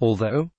Although,